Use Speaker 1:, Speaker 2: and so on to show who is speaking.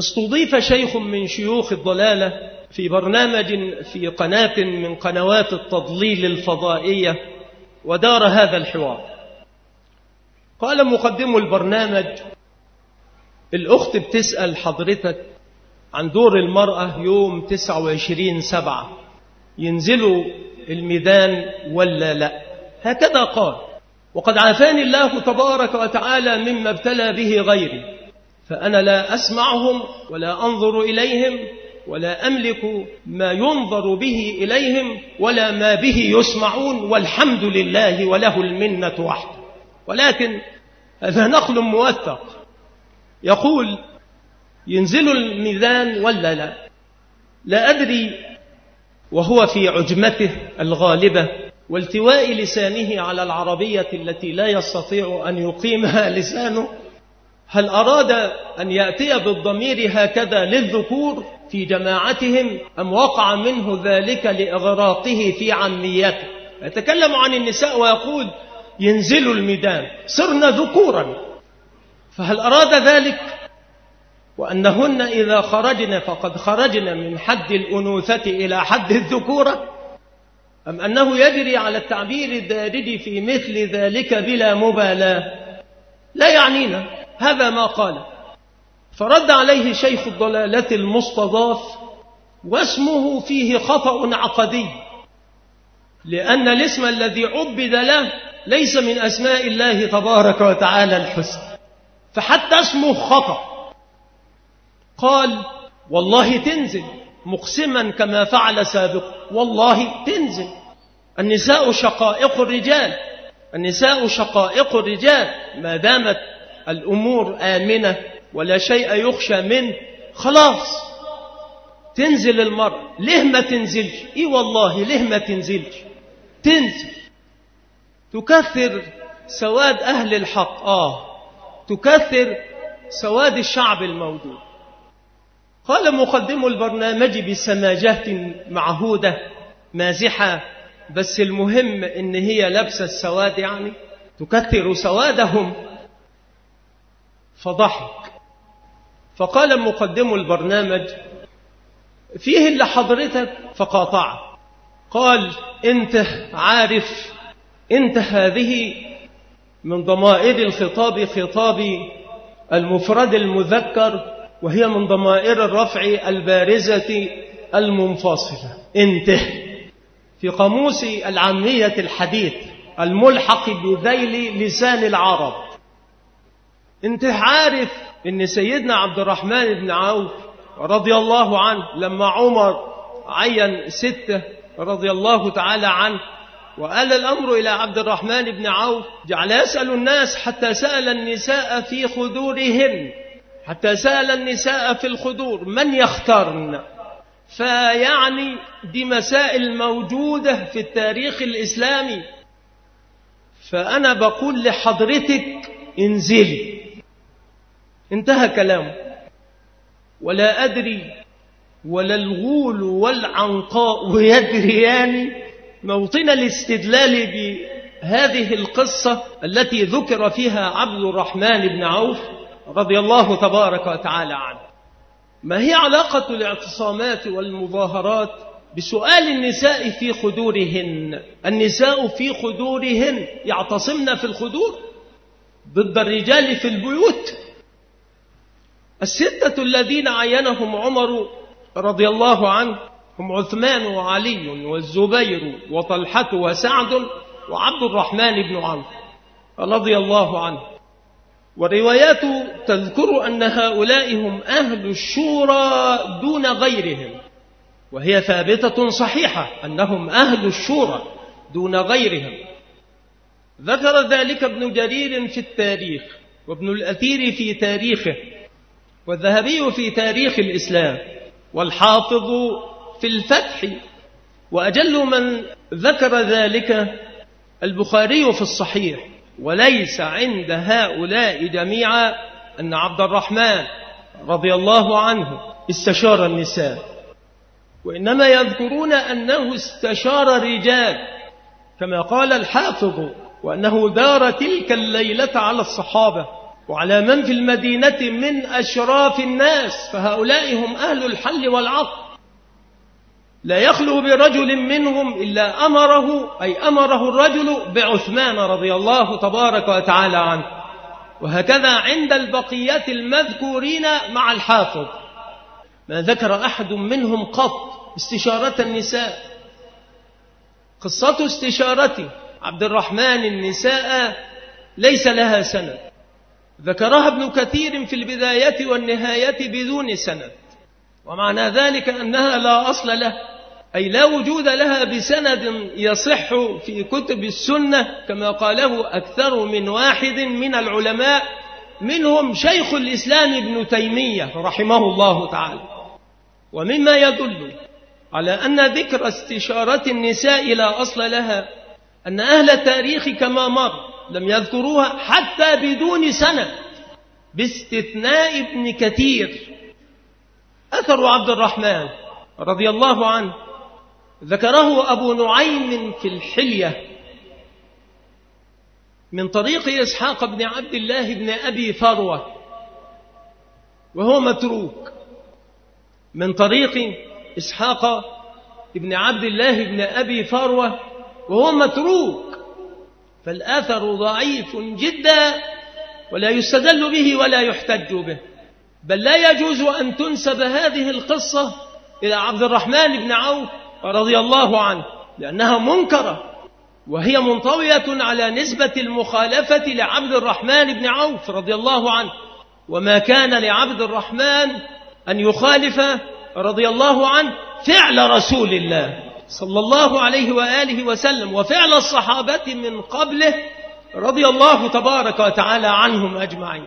Speaker 1: استضيف شيخ من شيوخ الضلالة في برنامج في قناة من قنوات التضليل الفضائية ودار هذا الحوار. قال مقدم البرنامج الأخت بتسأل حضرتك عن دور المرأة يوم 29 سبعة ينزلوا الميدان ولا لا؟ هكذا قال وقد عافاني الله تبارك وتعالى مما ابتلى به غيري. فأنا لا أسمعهم ولا أنظر إليهم ولا أملك ما ينظر به إليهم ولا ما به يسمعون والحمد لله وله المنة وحده. ولكن هذا نقل موثق. يقول ينزل الميزان ولا لا؟ لا أدري وهو في عجمته الغالبة والتواء لسانه على العربية التي لا يستطيع أن يقيمها لسانه هل أراد أن يأتي بالضمير هكذا للذكور في جماعتهم أم وقع منه ذلك لإغراقه في عميته يتكلم عن النساء ويقول ينزل الميدان صرنا ذكورا. فهل أراد ذلك؟ وأنهن إذا خرجن فقد خرجن من حد الأنوثة إلى حد الذكورة أم أنه يجري على التعبير الدارج في مثل ذلك بلا مبالاة؟ لا يعنينا. هذا ما قال. فرد عليه شيخ الضلالة المستضاف واسمه فيه خطأ عقدي لأن الاسم الذي عبد له ليس من أسماء الله تبارك وتعالى الحسن فحتى اسمه خطأ. قال والله تنزل مقسما كما فعل سابقا والله تنزل. النساء شقائق الرجال. النساء شقائق الرجال. ما دامت الأمور آمنة ولا شيء يخشى منه. خلاص. تنزل المرء. ليه ما تنزلش؟ إي والله ليه ما تنزلش؟ تنزل. تكثر سواد أهل الحق. آه. تكثر سواد الشعب الموجود. قال مقدم البرنامج بسماجة معهودة مازحة بس المهم إن هي لابسة السواد يعني. تكثر سوادهم. فضحك. فقال مقدم البرنامج فيه اللي حضرتك؟ فقاطع قال انت عارف انت هذه من ضمائر الخطاب خطاب المفرد المذكر وهي من ضمائر الرفع البارزة المنفصلة. انته. في قاموس العامية الحديث الملحق بذيل لسان العرب. انت عارف ان سيدنا عبد الرحمن بن عوف رضي الله عنه لما عمر عين ستة رضي الله تعالى عنه وآل الأمر إلى عبد الرحمن بن عوف جعل يسأل الناس حتى سأل النساء في خدورهن حتى سأل النساء في الخدور من يختارن؟ فيعني دي مسائل موجودة في التاريخ الإسلامي. فأنا بقول لحضرتك انزلي. انتهى كلامه ولا أدري ولا الغول والعنقاء يدريان موطن الاستدلال بهذه القصة التي ذكر فيها عبد الرحمن بن عوف رضي الله تبارك وتعالى عنه. ما هي علاقة الاعتصامات والمظاهرات بسؤال النساء في خدورهن النساء في خدورهن يعتصمن في الخدور ضد الرجال في البيوت. الستة الذين عينهم عمر رضي الله عنه هم عثمان وعلي والزبير وطلحة وسعد وعبد الرحمن بن عمرو رضي الله عنه. والروايات تذكر أن هؤلاء هم أهل الشورى دون غيرهم. وهي ثابتة صحيحة أنهم أهل الشورى دون غيرهم. ذكر ذلك ابن جرير في التاريخ وابن الأثير في تاريخه. والذهبي في تاريخ الإسلام والحافظ في الفتح وأجل من ذكر ذلك البخاري في الصحيح وليس عند هؤلاء جميعا أن عبد الرحمن رضي الله عنه استشار النساء. وإنما يذكرون أنه استشار الرجال كما قال الحافظ وأنه دار تلك الليلة على الصحابة. وعلى من في المدينة من أشراف الناس فهؤلاء هم أهل الحل والعقل لا يخلو برجل منهم إلا أمره أي أمره الرجل بعثمان رضي الله تبارك وتعالى عنه. وهكذا عند البقية المذكورين مع الحافظ. ما ذكر أحد منهم قط استشارة النساء. قصة استشارة عبد الرحمن النساء ليس لها سند. ذكرها ابن كثير في البداية والنهاية بدون سند. ومعنى ذلك أنها لا أصل له أي لا وجود لها بسند يصح في كتب السنة كما قاله أكثر من واحد من العلماء منهم شيخ الإسلام ابن تيمية رحمه الله تعالى. ومما يدل على أن ذكر استشارة النساء لا أصل لها أن أهل التاريخ كما مر لم يذكروها حتى بدون سند باستثناء ابن كثير. أثر عبد الرحمن رضي الله عنه ذكره أبو نعيم في الحلية من طريق إسحاق بن عبد الله بن أبي فروة وهو متروك. من طريق إسحاق بن عبد الله بن أبي فروة وهو متروك. فالآثر ضعيف جدا ولا يستدل به ولا يحتج به. بل لا يجوز أن تنسب هذه القصة إلى عبد الرحمن بن عوف رضي الله عنه لأنها منكرة وهي منطوية على نسبة المخالفة لعبد الرحمن بن عوف رضي الله عنه. وما كان لعبد الرحمن أن يخالف رضي الله عنه فعل رسول الله. صلى الله عليه وآله وسلم وفعل الصحابة من قبله رضي الله تبارك وتعالى عنهم أجمعين.